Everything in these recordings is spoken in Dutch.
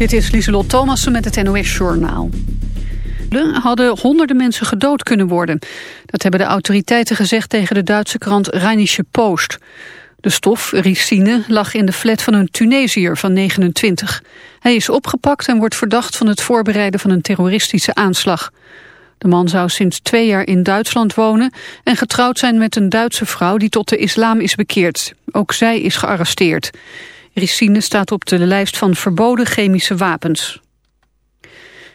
Dit is Lieselot Thomassen met het NOS-journaal. hadden honderden mensen gedood kunnen worden. Dat hebben de autoriteiten gezegd tegen de Duitse krant Rheinische Post. De stof, ricine, lag in de flat van een Tunesiër van 29. Hij is opgepakt en wordt verdacht van het voorbereiden van een terroristische aanslag. De man zou sinds twee jaar in Duitsland wonen en getrouwd zijn met een Duitse vrouw die tot de islam is bekeerd. Ook zij is gearresteerd. Ricine staat op de lijst van verboden chemische wapens.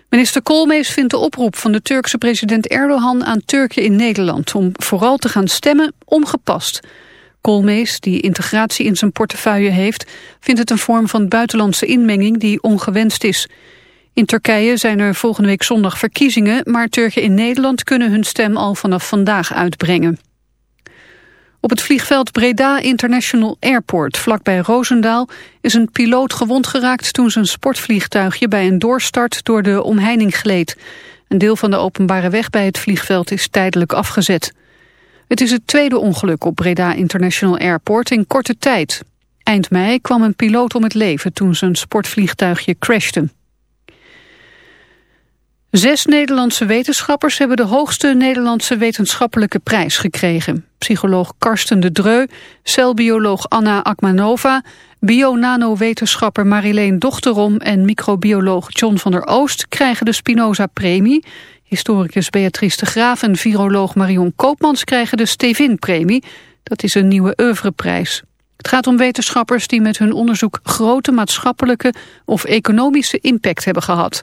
Minister Koolmees vindt de oproep van de Turkse president Erdogan aan Turken in Nederland om vooral te gaan stemmen ongepast. Koolmees, die integratie in zijn portefeuille heeft, vindt het een vorm van buitenlandse inmenging die ongewenst is. In Turkije zijn er volgende week zondag verkiezingen, maar Turken in Nederland kunnen hun stem al vanaf vandaag uitbrengen. Op het vliegveld Breda International Airport, vlakbij Roosendaal, is een piloot gewond geraakt toen zijn sportvliegtuigje bij een doorstart door de omheining gleed. Een deel van de openbare weg bij het vliegveld is tijdelijk afgezet. Het is het tweede ongeluk op Breda International Airport in korte tijd. Eind mei kwam een piloot om het leven toen zijn sportvliegtuigje crashte. Zes Nederlandse wetenschappers hebben de hoogste Nederlandse wetenschappelijke prijs gekregen. Psycholoog Karsten de Dreu, celbioloog Anna Akmanova, bio-nano-wetenschapper Marileen Dochterom en microbioloog John van der Oost krijgen de Spinoza-premie. Historicus Beatrice de Graaf en viroloog Marion Koopmans krijgen de Stevin-premie. Dat is een nieuwe oeuvreprijs. Het gaat om wetenschappers die met hun onderzoek grote maatschappelijke of economische impact hebben gehad.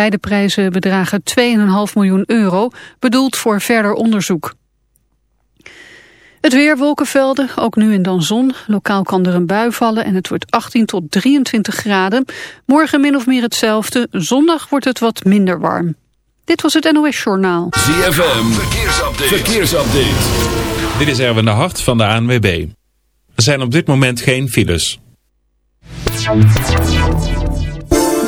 Beide prijzen bedragen 2,5 miljoen euro, bedoeld voor verder onderzoek. Het weer, wolkenvelden, ook nu en dan zon. Lokaal kan er een bui vallen en het wordt 18 tot 23 graden. Morgen min of meer hetzelfde. Zondag wordt het wat minder warm. Dit was het NOS Journaal. ZFM, verkeersupdate. verkeersupdate. Dit is Erwin de Hart van de ANWB. Er zijn op dit moment geen files.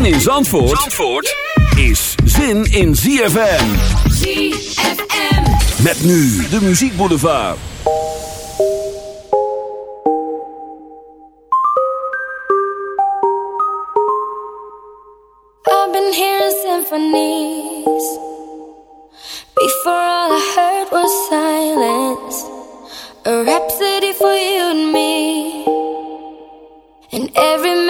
Zin in Zandvoort, Zandvoort is zin in ZFM. ZFM. Met nu de Muziek Boulevard. I've been hearing symphonies. Before all I heard was silence. A rhapsody for you and me. And every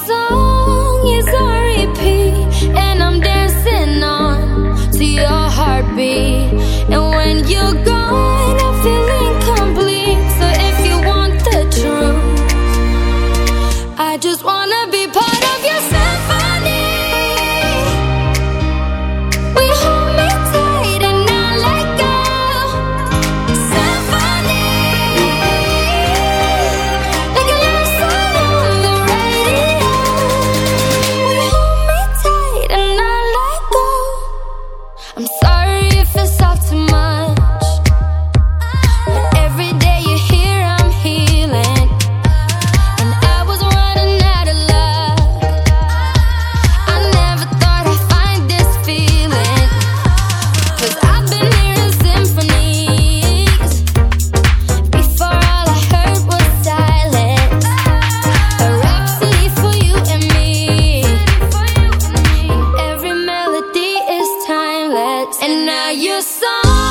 And now you're so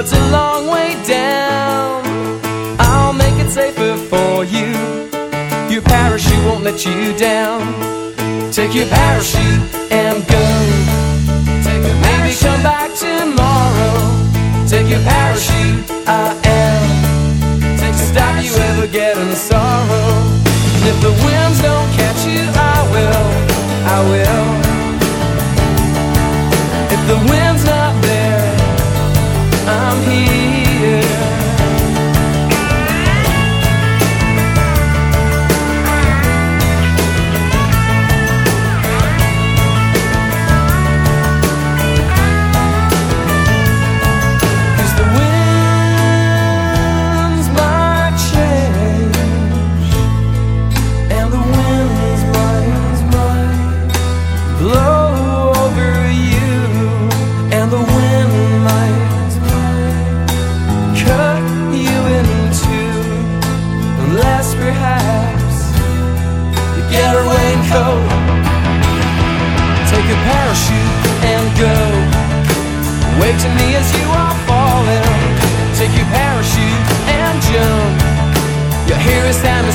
It's a long way down. I'll make it safer for you. Your parachute won't let you down. Take your parachute and go. Take a Maybe come back tomorrow. Take your parachute, I am. Take to stop you ever getting sorrow. And if the winds don't catch you, I will. I will.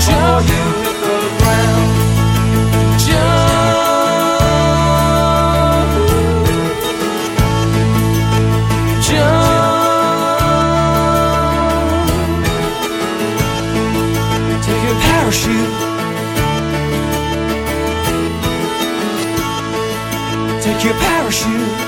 jump hit the ground Take your parachute. Take your parachute.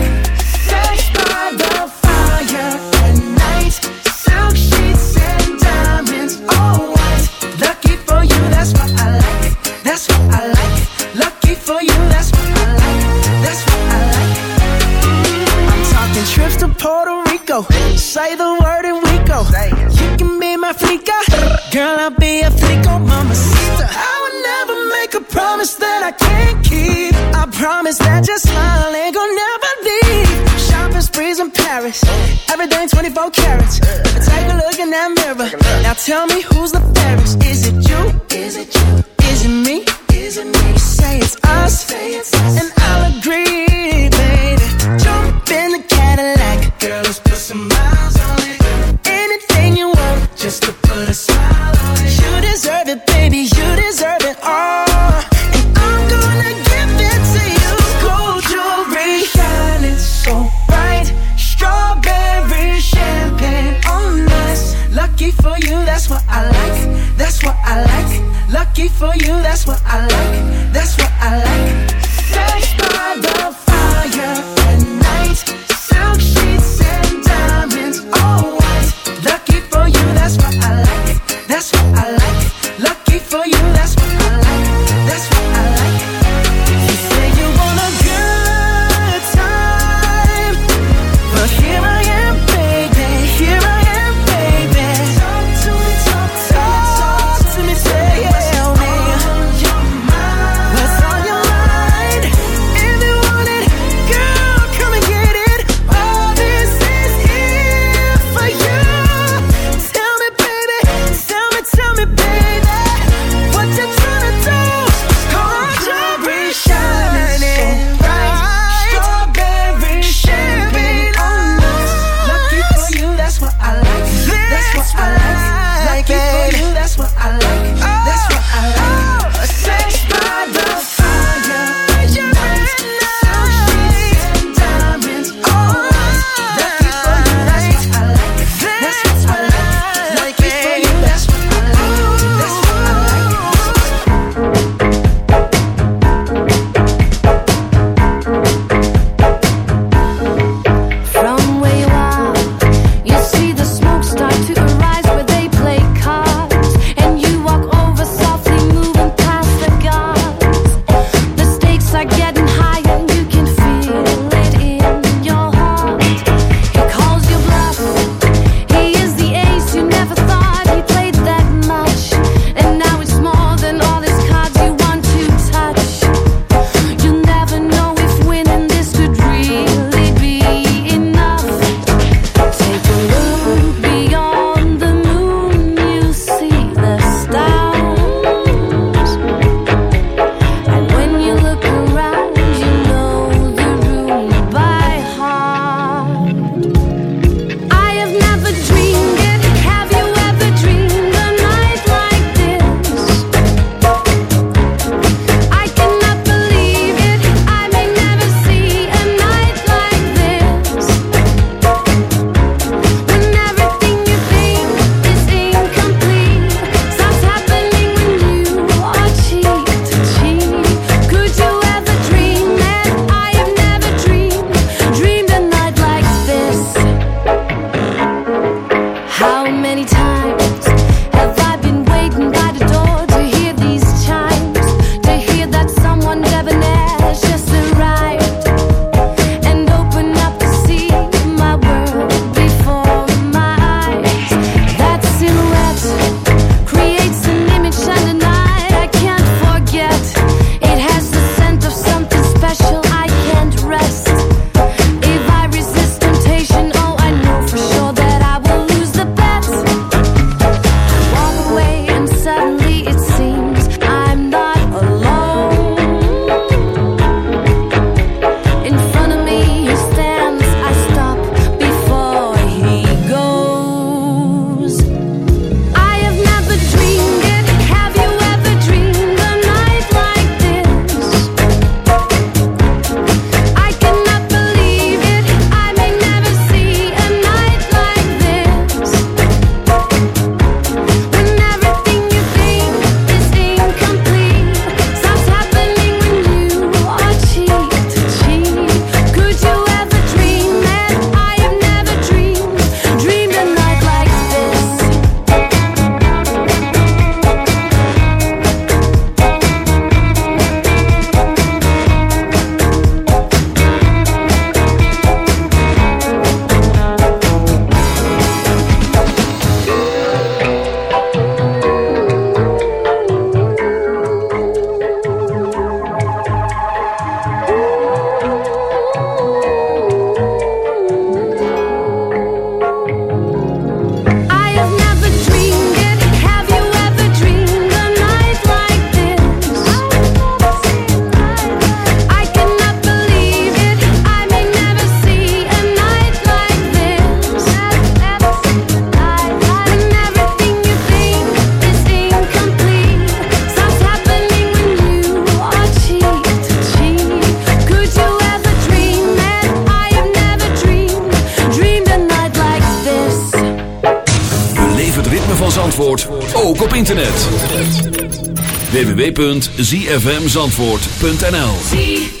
www.zfmzandvoort.nl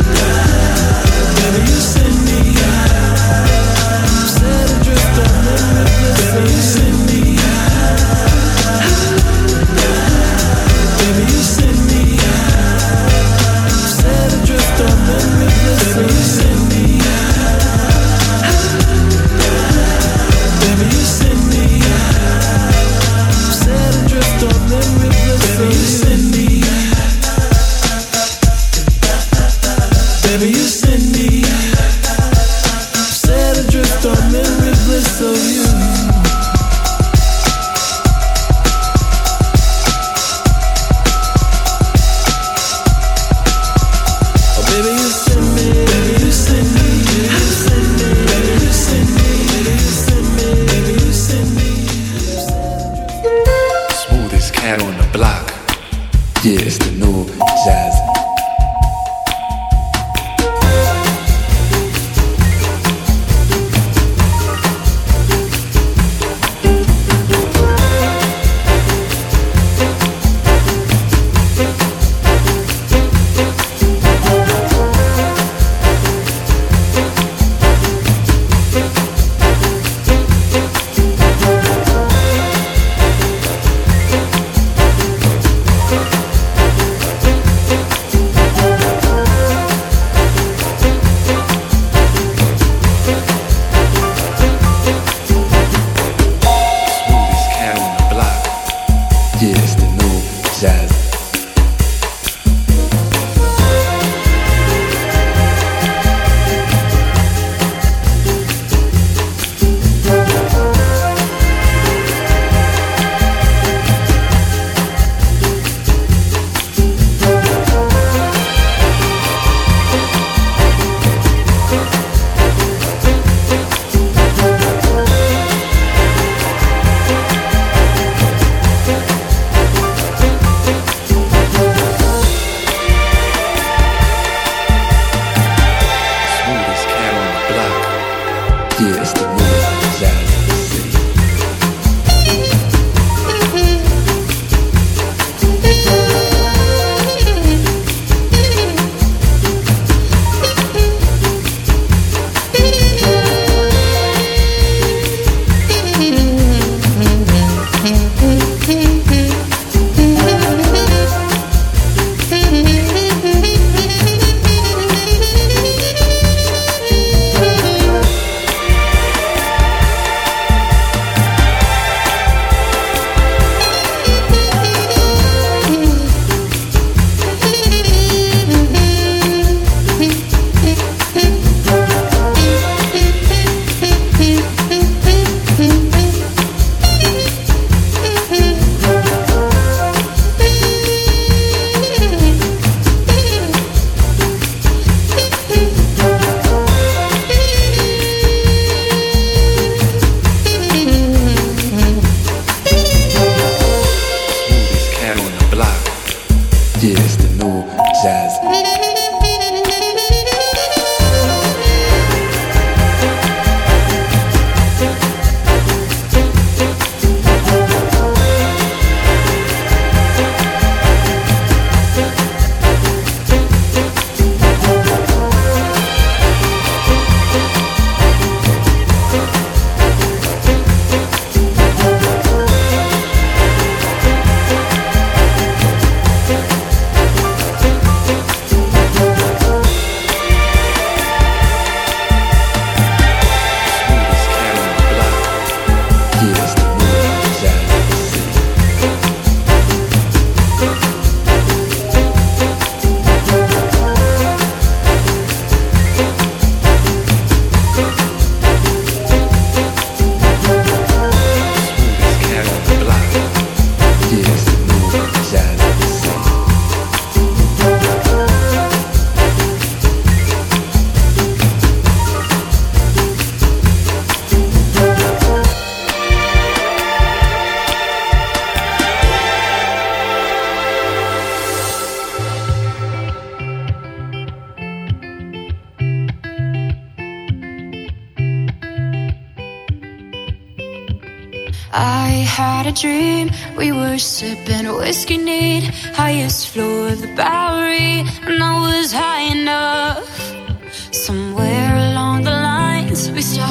superstar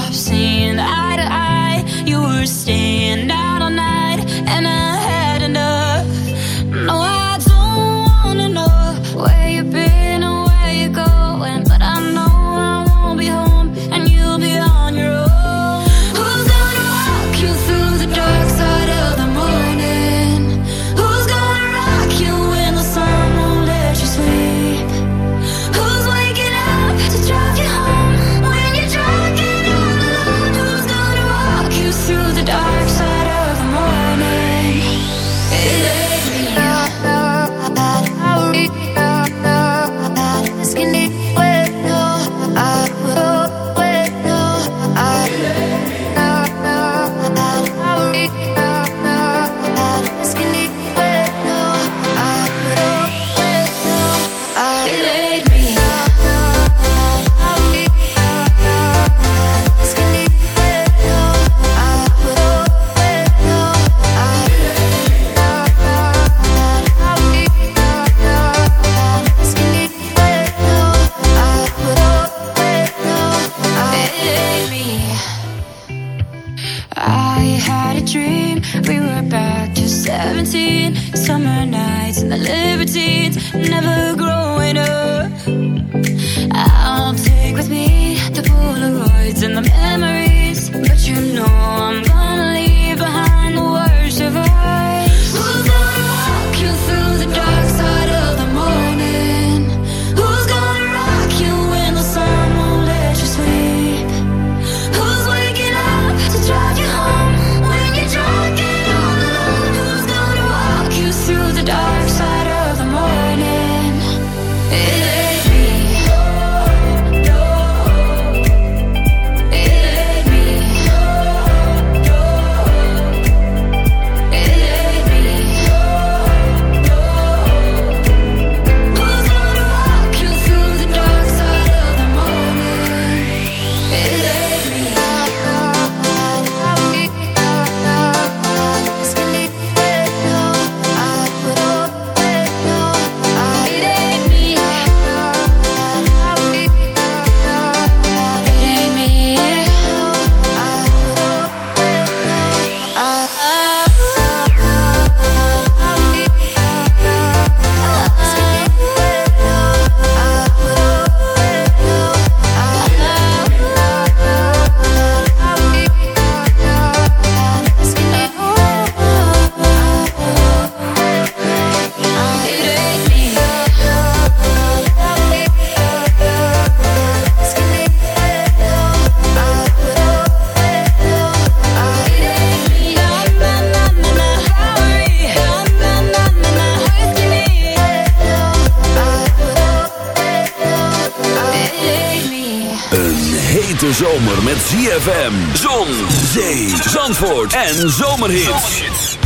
Zandvoort en Zomerhits.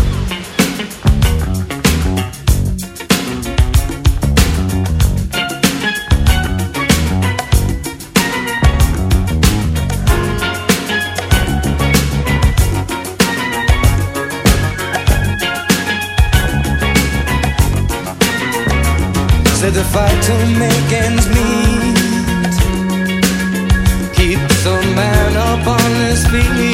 Said the fight to make ends meet Keeps a man up on his feet